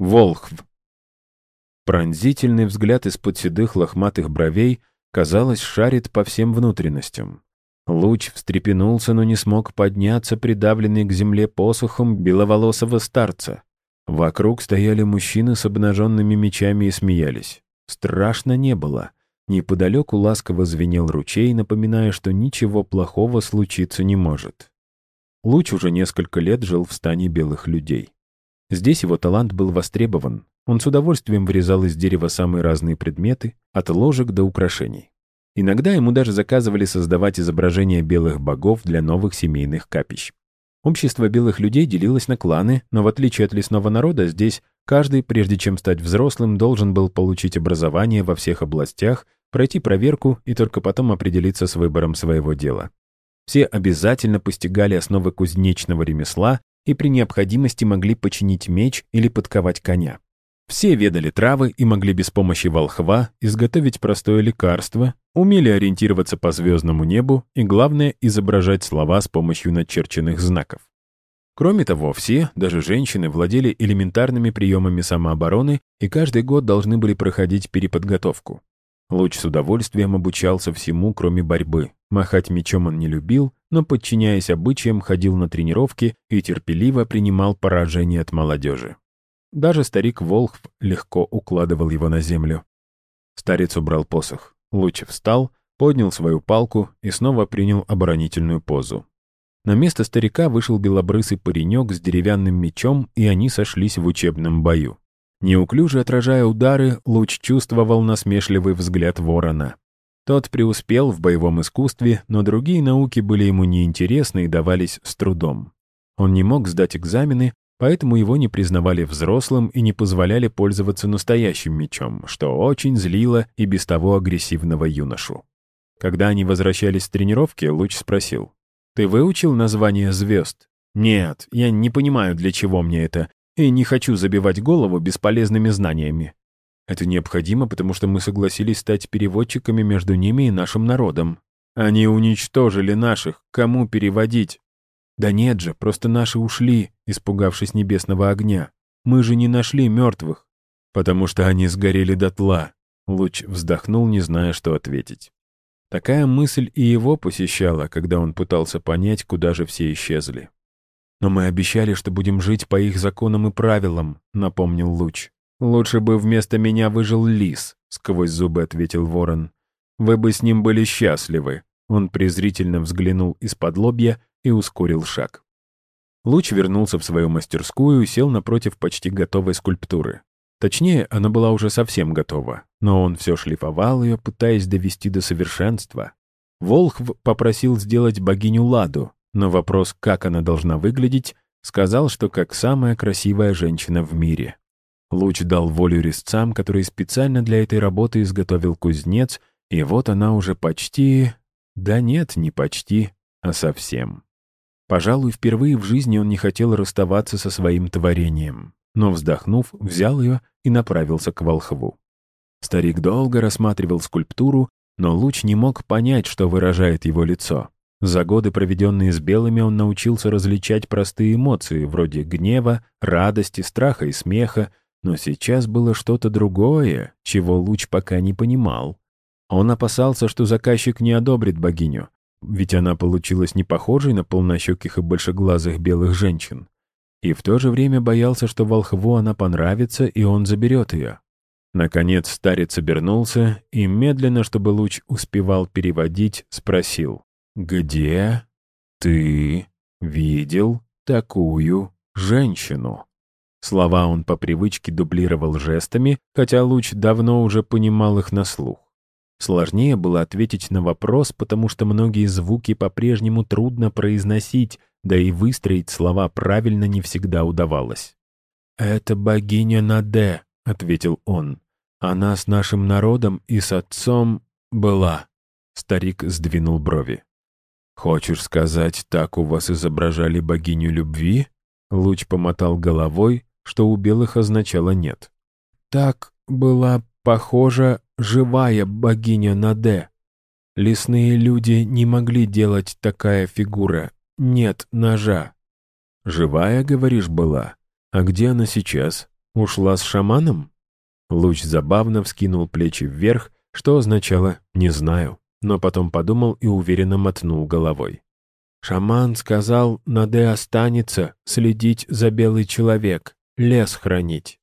Волхв. Пронзительный взгляд из-под седых лохматых бровей, казалось, шарит по всем внутренностям. Луч встрепенулся, но не смог подняться, придавленный к земле посохом беловолосого старца. Вокруг стояли мужчины с обнаженными мечами и смеялись. Страшно не было. Неподалеку ласково звенел ручей, напоминая, что ничего плохого случиться не может. Луч уже несколько лет жил в стане белых людей. Здесь его талант был востребован. Он с удовольствием вырезал из дерева самые разные предметы, от ложек до украшений. Иногда ему даже заказывали создавать изображения белых богов для новых семейных капищ. Общество белых людей делилось на кланы, но в отличие от лесного народа, здесь каждый, прежде чем стать взрослым, должен был получить образование во всех областях, пройти проверку и только потом определиться с выбором своего дела. Все обязательно постигали основы кузнечного ремесла и при необходимости могли починить меч или подковать коня. Все ведали травы и могли без помощи волхва изготовить простое лекарство, умели ориентироваться по звездному небу и, главное, изображать слова с помощью начерченных знаков. Кроме того, все, даже женщины, владели элементарными приемами самообороны и каждый год должны были проходить переподготовку. Луч с удовольствием обучался всему, кроме борьбы. Махать мечом он не любил, но, подчиняясь обычаям, ходил на тренировки и терпеливо принимал поражение от молодежи. Даже старик Волхв легко укладывал его на землю. Старец убрал посох. Луч встал, поднял свою палку и снова принял оборонительную позу. На место старика вышел белобрысый паренек с деревянным мечом, и они сошлись в учебном бою. Неуклюже отражая удары, луч чувствовал насмешливый взгляд ворона. Тот преуспел в боевом искусстве, но другие науки были ему неинтересны и давались с трудом. Он не мог сдать экзамены, поэтому его не признавали взрослым и не позволяли пользоваться настоящим мечом, что очень злило и без того агрессивного юношу. Когда они возвращались с тренировки, Луч спросил, «Ты выучил название звезд?» «Нет, я не понимаю, для чего мне это и не хочу забивать голову бесполезными знаниями. Это необходимо, потому что мы согласились стать переводчиками между ними и нашим народом. Они уничтожили наших, кому переводить? Да нет же, просто наши ушли, испугавшись небесного огня. Мы же не нашли мертвых, потому что они сгорели дотла. Луч вздохнул, не зная, что ответить. Такая мысль и его посещала, когда он пытался понять, куда же все исчезли. «Но мы обещали, что будем жить по их законам и правилам», — напомнил Луч. «Лучше бы вместо меня выжил лис», — сквозь зубы ответил ворон. «Вы бы с ним были счастливы». Он презрительно взглянул из-под лобья и ускорил шаг. Луч вернулся в свою мастерскую и сел напротив почти готовой скульптуры. Точнее, она была уже совсем готова, но он все шлифовал ее, пытаясь довести до совершенства. Волхв попросил сделать богиню Ладу, на вопрос, как она должна выглядеть, сказал, что как самая красивая женщина в мире. Луч дал волю резцам, которые специально для этой работы изготовил кузнец, и вот она уже почти... Да нет, не почти, а совсем. Пожалуй, впервые в жизни он не хотел расставаться со своим творением, но, вздохнув, взял ее и направился к волхву. Старик долго рассматривал скульптуру, но Луч не мог понять, что выражает его лицо. За годы, проведенные с белыми, он научился различать простые эмоции, вроде гнева, радости, страха и смеха, но сейчас было что-то другое, чего Луч пока не понимал. Он опасался, что заказчик не одобрит богиню, ведь она получилась не похожей на полнощеких и большеглазых белых женщин. И в то же время боялся, что волхву она понравится, и он заберет ее. Наконец старец обернулся и, медленно, чтобы луч успевал переводить, спросил. «Где ты видел такую женщину?» Слова он по привычке дублировал жестами, хотя Луч давно уже понимал их на слух. Сложнее было ответить на вопрос, потому что многие звуки по-прежнему трудно произносить, да и выстроить слова правильно не всегда удавалось. «Это богиня Наде», — ответил он. «Она с нашим народом и с отцом была». Старик сдвинул брови. «Хочешь сказать, так у вас изображали богиню любви?» Луч помотал головой, что у белых означало «нет». «Так была похожа живая богиня Наде. Лесные люди не могли делать такая фигура. Нет ножа». «Живая, говоришь, была? А где она сейчас?» ушла с шаманом?» Луч забавно вскинул плечи вверх, что означало «не знаю», но потом подумал и уверенно мотнул головой. «Шаман сказал, Наде останется следить за белый человек, лес хранить».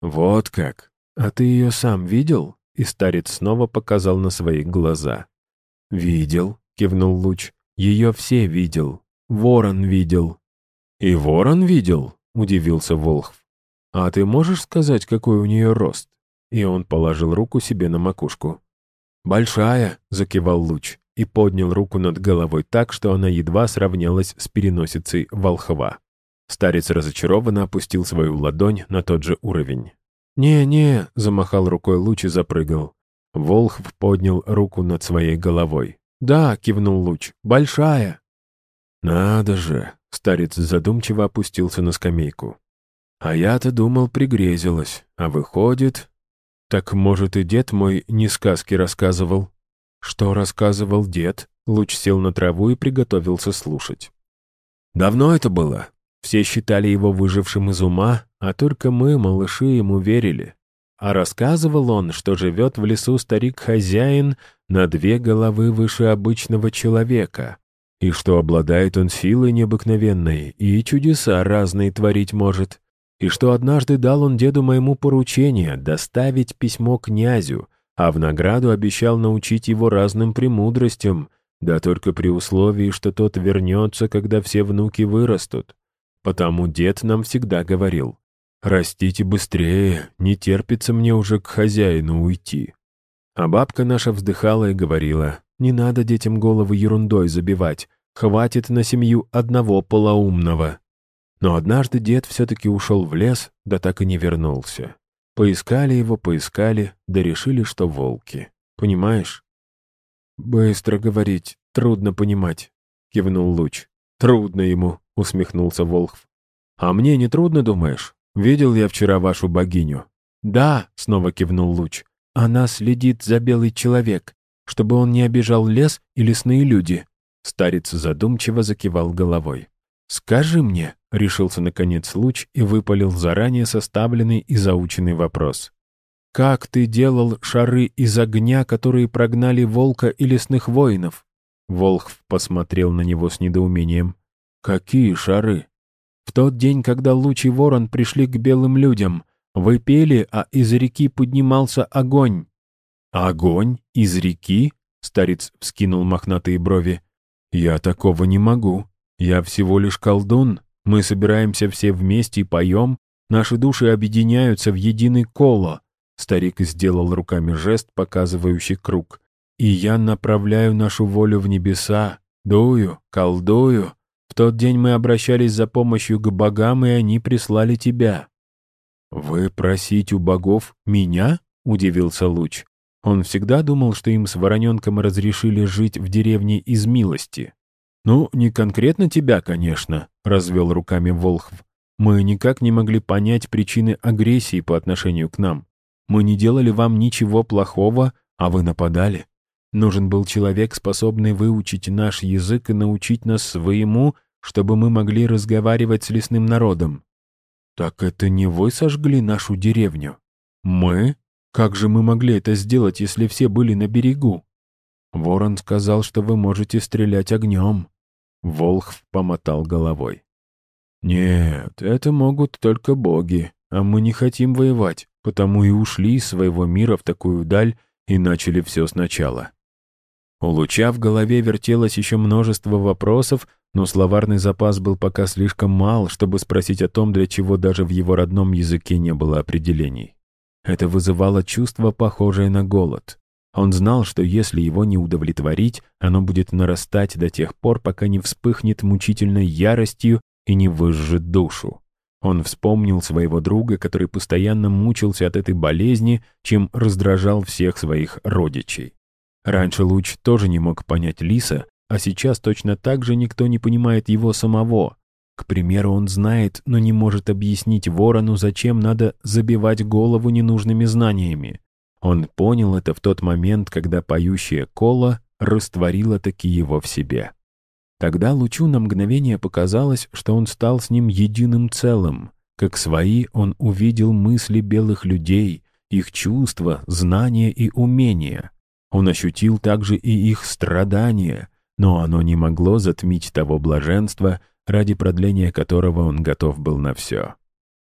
«Вот как! А ты ее сам видел?» И старец снова показал на свои глаза. «Видел», — кивнул Луч. «Ее все видел. Ворон видел». «И ворон видел?» — удивился Волхв. «А ты можешь сказать, какой у нее рост?» И он положил руку себе на макушку. «Большая», — закивал Луч и поднял руку над головой так, что она едва сравнялась с переносицей волхва. Старец разочарованно опустил свою ладонь на тот же уровень. «Не-не», — замахал рукой Луч и запрыгал. Волхв поднял руку над своей головой. «Да», — кивнул Луч, — «большая». «Надо же», — старец задумчиво опустился на скамейку. «А я-то думал, пригрезилось, а выходит...» «Так, может, и дед мой не сказки рассказывал?» «Что рассказывал дед?» Луч сел на траву и приготовился слушать. «Давно это было. Все считали его выжившим из ума, а только мы, малыши, ему верили. А рассказывал он, что живет в лесу старик-хозяин на две головы выше обычного человека, и что обладает он силой необыкновенной и чудеса разные творить может, и что однажды дал он деду моему поручение доставить письмо князю, а в награду обещал научить его разным премудростям, да только при условии, что тот вернется, когда все внуки вырастут. Потому дед нам всегда говорил, «Растите быстрее, не терпится мне уже к хозяину уйти». А бабка наша вздыхала и говорила, «Не надо детям головы ерундой забивать, хватит на семью одного полоумного». Но однажды дед все-таки ушел в лес, да так и не вернулся. Поискали его, поискали, да решили, что волки. Понимаешь? «Быстро говорить, трудно понимать», — кивнул Луч. «Трудно ему», — усмехнулся Волхв. «А мне не трудно, думаешь? Видел я вчера вашу богиню?» «Да», — снова кивнул Луч. «Она следит за белый человек, чтобы он не обижал лес и лесные люди». Старец задумчиво закивал головой. «Скажи мне», — решился наконец Луч и выпалил заранее составленный и заученный вопрос. «Как ты делал шары из огня, которые прогнали волка и лесных воинов?» Волхв посмотрел на него с недоумением. «Какие шары?» «В тот день, когда Луч и Ворон пришли к белым людям, вы пели, а из реки поднимался огонь». «Огонь? Из реки?» — старец вскинул мохнатые брови. «Я такого не могу. Я всего лишь колдун. Мы собираемся все вместе и поем. Наши души объединяются в единый коло. Старик сделал руками жест, показывающий круг. И я направляю нашу волю в небеса. Дую, колдую. В тот день мы обращались за помощью к богам, и они прислали тебя. «Вы просить у богов меня?» — удивился Луч. Он всегда думал, что им с Вороненком разрешили жить в деревне из милости. «Ну, не конкретно тебя, конечно», — развел руками Волхв. «Мы никак не могли понять причины агрессии по отношению к нам. Мы не делали вам ничего плохого, а вы нападали. Нужен был человек, способный выучить наш язык и научить нас своему, чтобы мы могли разговаривать с лесным народом». «Так это не вы сожгли нашу деревню?» «Мы? Как же мы могли это сделать, если все были на берегу?» Ворон сказал, что вы можете стрелять огнем. Волхв помотал головой. «Нет, это могут только боги, а мы не хотим воевать, потому и ушли из своего мира в такую даль и начали все сначала». У Луча в голове вертелось еще множество вопросов, но словарный запас был пока слишком мал, чтобы спросить о том, для чего даже в его родном языке не было определений. Это вызывало чувство, похожее на голод. Он знал, что если его не удовлетворить, оно будет нарастать до тех пор, пока не вспыхнет мучительной яростью и не выжжет душу. Он вспомнил своего друга, который постоянно мучился от этой болезни, чем раздражал всех своих родичей. Раньше Луч тоже не мог понять Лиса, а сейчас точно так же никто не понимает его самого. К примеру, он знает, но не может объяснить ворону, зачем надо забивать голову ненужными знаниями. Он понял это в тот момент, когда поющая кола растворила таки его в себе. Тогда Лучу на мгновение показалось, что он стал с ним единым целым, Как свои он увидел мысли белых людей, их чувства, знания и умения. Он ощутил также и их страдания, но оно не могло затмить того блаженства, ради продления которого он готов был на все.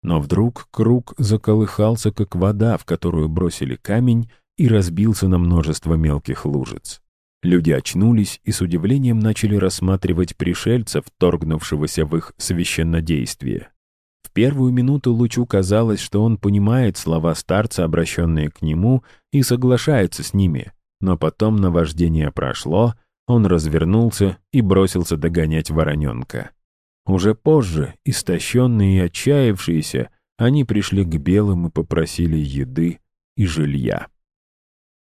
Но вдруг круг заколыхался, как вода, в которую бросили камень, и разбился на множество мелких лужиц. Люди очнулись и с удивлением начали рассматривать пришельца, вторгнувшегося в их священнодействие. В первую минуту Лучу казалось, что он понимает слова старца, обращенные к нему, и соглашается с ними, но потом наваждение прошло, он развернулся и бросился догонять вороненка. Уже позже, истощенные и отчаявшиеся, они пришли к белым и попросили еды и жилья.